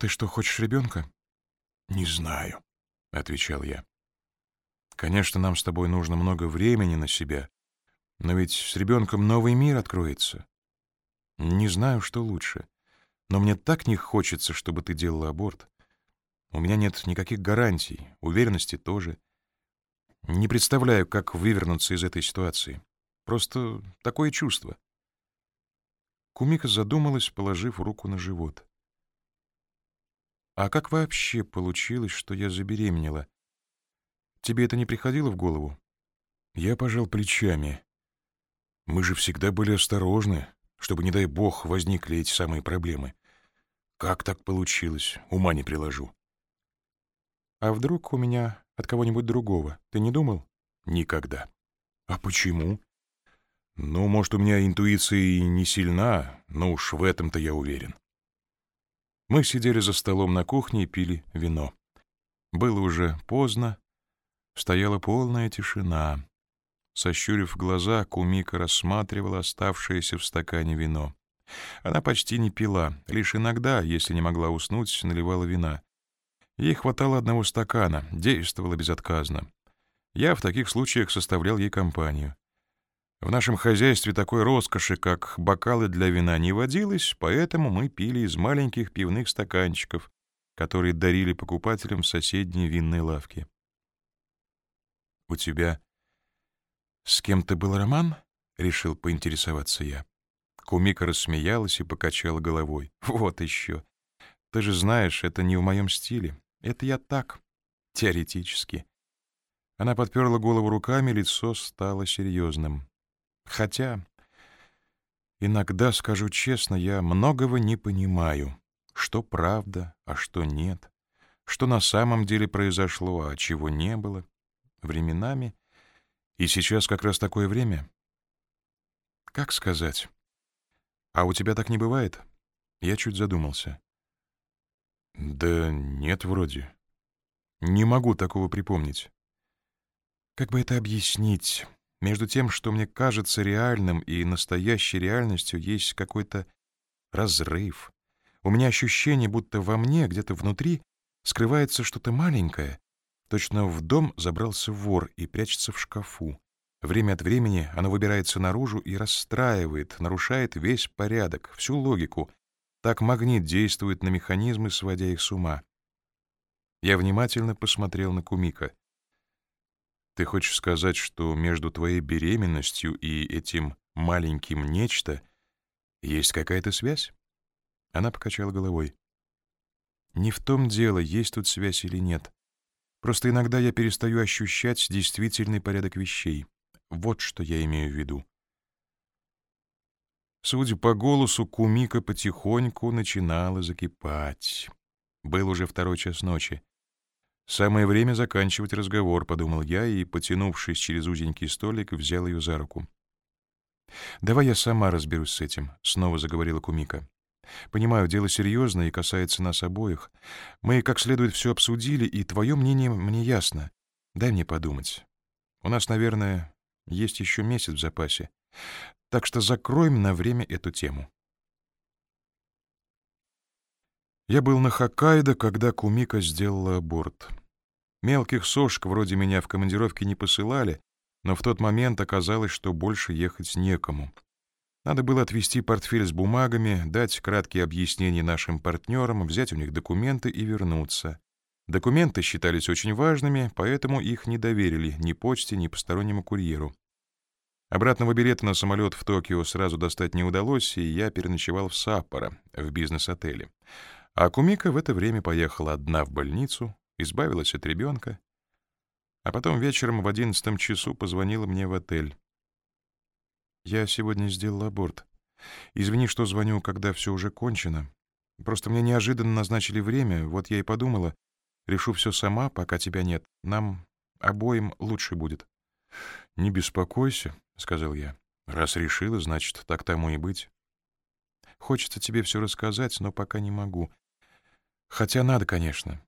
Ты что, хочешь ребенка? Не знаю, отвечал я. Конечно, нам с тобой нужно много времени на себя, но ведь с ребенком новый мир откроется. Не знаю, что лучше, но мне так не хочется, чтобы ты делала аборт. У меня нет никаких гарантий, уверенности тоже. Не представляю, как вывернуться из этой ситуации. Просто такое чувство. Кумика задумалась, положив руку на живот. «А как вообще получилось, что я забеременела? Тебе это не приходило в голову?» Я пожал плечами. Мы же всегда были осторожны, чтобы, не дай бог, возникли эти самые проблемы. Как так получилось, ума не приложу. А вдруг у меня от кого-нибудь другого? Ты не думал? Никогда. А почему? Ну, может, у меня интуиция и не сильна, но уж в этом-то я уверен. Мы сидели за столом на кухне и пили вино. Было уже поздно, стояла полная тишина. Сощурив глаза, Кумика рассматривала оставшееся в стакане вино. Она почти не пила, лишь иногда, если не могла уснуть, наливала вина. Ей хватало одного стакана, действовала безотказно. Я в таких случаях составлял ей компанию. В нашем хозяйстве такой роскоши, как бокалы для вина, не водилось, поэтому мы пили из маленьких пивных стаканчиков, которые дарили покупателям в соседней винной лавке. «У тебя с кем-то был роман?» — решил поинтересоваться я. Кумика рассмеялась и покачала головой. «Вот еще. Ты же знаешь, это не в моем стиле. Это я так, теоретически. Она подперла голову руками, лицо стало серьезным. Хотя, иногда, скажу честно, я многого не понимаю. Что правда, а что нет. Что на самом деле произошло, а чего не было. Временами. И сейчас как раз такое время. Как сказать? А у тебя так не бывает? Я чуть задумался. Да нет, вроде. Не могу такого припомнить. Как бы это объяснить? Между тем, что мне кажется реальным, и настоящей реальностью есть какой-то разрыв. У меня ощущение, будто во мне, где-то внутри, скрывается что-то маленькое. Точно в дом забрался вор и прячется в шкафу. Время от времени оно выбирается наружу и расстраивает, нарушает весь порядок, всю логику, так магнит действует на механизмы, сводя их с ума. Я внимательно посмотрел на Кумика. «Ты хочешь сказать, что между твоей беременностью и этим маленьким нечто есть какая-то связь?» Она покачала головой. «Не в том дело, есть тут связь или нет. Просто иногда я перестаю ощущать действительный порядок вещей. Вот что я имею в виду. Судя по голосу, Кумика потихоньку начинала закипать. Был уже второй час ночи. «Самое время заканчивать разговор», — подумал я и, потянувшись через узенький столик, взял ее за руку. «Давай я сама разберусь с этим», — снова заговорила Кумика. «Понимаю, дело серьезное и касается нас обоих. Мы как следует все обсудили, и твое мнение мне ясно. Дай мне подумать. У нас, наверное, есть еще месяц в запасе. Так что закроем на время эту тему. Я был на Хоккайдо, когда Кумика сделала аборт. Мелких сошек вроде меня в командировке не посылали, но в тот момент оказалось, что больше ехать некому. Надо было отвезти портфель с бумагами, дать краткие объяснения нашим партнерам, взять у них документы и вернуться. Документы считались очень важными, поэтому их не доверили ни почте, ни постороннему курьеру. Обратного билета на самолет в Токио сразу достать не удалось, и я переночевал в Саппоро, в бизнес-отеле. А Кумика в это время поехала одна в больницу, избавилась от ребенка, а потом вечером в одиннадцатом часу позвонила мне в отель. «Я сегодня сделал аборт. Извини, что звоню, когда все уже кончено. Просто мне неожиданно назначили время, вот я и подумала, решу все сама, пока тебя нет. Нам обоим лучше будет». «Не беспокойся», — сказал я. «Раз решила, значит, так тому и быть». «Хочется тебе все рассказать, но пока не могу. Хотя надо, конечно».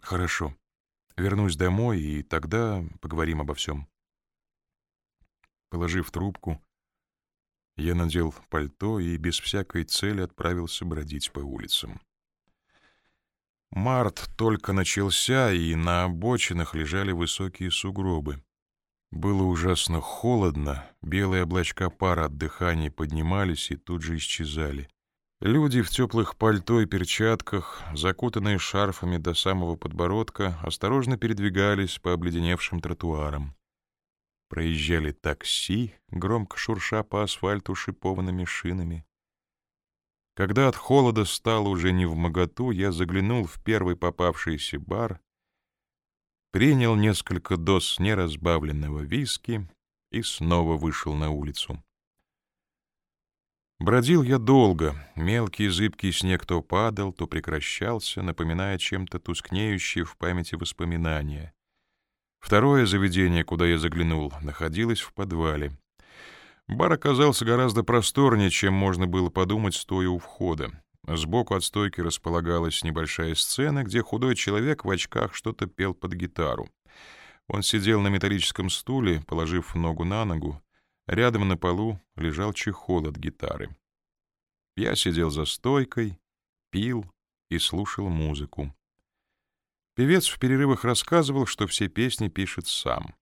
«Хорошо. Вернусь домой, и тогда поговорим обо всем». Положив трубку, я надел пальто и без всякой цели отправился бродить по улицам. Март только начался, и на обочинах лежали высокие сугробы. Было ужасно холодно, белые облачка пара от дыхания поднимались и тут же исчезали. Люди в теплых пальто и перчатках, закутанные шарфами до самого подбородка, осторожно передвигались по обледеневшим тротуарам. Проезжали такси, громко шурша по асфальту шипованными шинами. Когда от холода стало уже не в моготу, я заглянул в первый попавшийся бар, принял несколько доз неразбавленного виски и снова вышел на улицу. Бродил я долго, мелкий зыбкий снег то падал, то прекращался, напоминая чем-то тускнеющие в памяти воспоминания. Второе заведение, куда я заглянул, находилось в подвале. Бар оказался гораздо просторнее, чем можно было подумать, стоя у входа. Сбоку от стойки располагалась небольшая сцена, где худой человек в очках что-то пел под гитару. Он сидел на металлическом стуле, положив ногу на ногу. Рядом на полу лежал чехол от гитары. Я сидел за стойкой, пил и слушал музыку. Певец в перерывах рассказывал, что все песни пишет сам.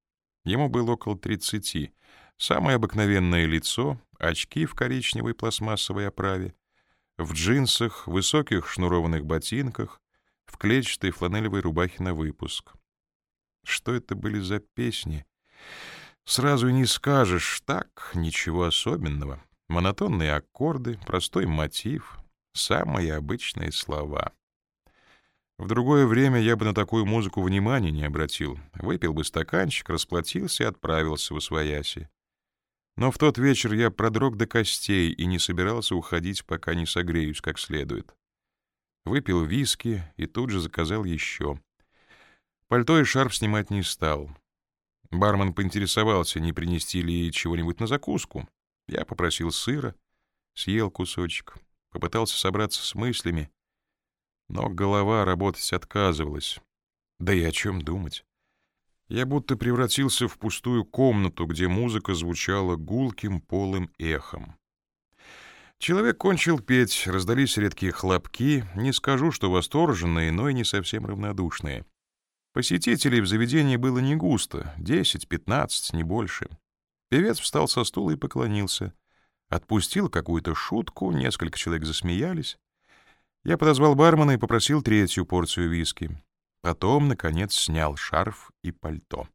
Ему было около тридцати. Самое обыкновенное лицо, очки в коричневой пластмассовой оправе, в джинсах, высоких шнурованных ботинках, в клетчатой фланелевой рубахе на выпуск. Что это были за песни? Сразу и не скажешь, так, ничего особенного. Монотонные аккорды, простой мотив, самые обычные слова. В другое время я бы на такую музыку внимания не обратил. Выпил бы стаканчик, расплатился и отправился в Освояси. Но в тот вечер я продрог до костей и не собирался уходить, пока не согреюсь как следует. Выпил виски и тут же заказал еще. Пальто и шарф снимать не стал. Бармен поинтересовался, не принести ли чего-нибудь на закуску. Я попросил сыра, съел кусочек, попытался собраться с мыслями, но голова работать отказывалась. Да и о чем думать? Я будто превратился в пустую комнату, где музыка звучала гулким полым эхом. Человек кончил петь, раздались редкие хлопки, не скажу, что восторженные, но и не совсем равнодушные. Посетителей в заведении было не густо, 10-15, не больше. Певец встал со стула и поклонился. Отпустил какую-то шутку, несколько человек засмеялись. Я подозвал бармена и попросил третью порцию виски. Потом, наконец, снял шарф и пальто.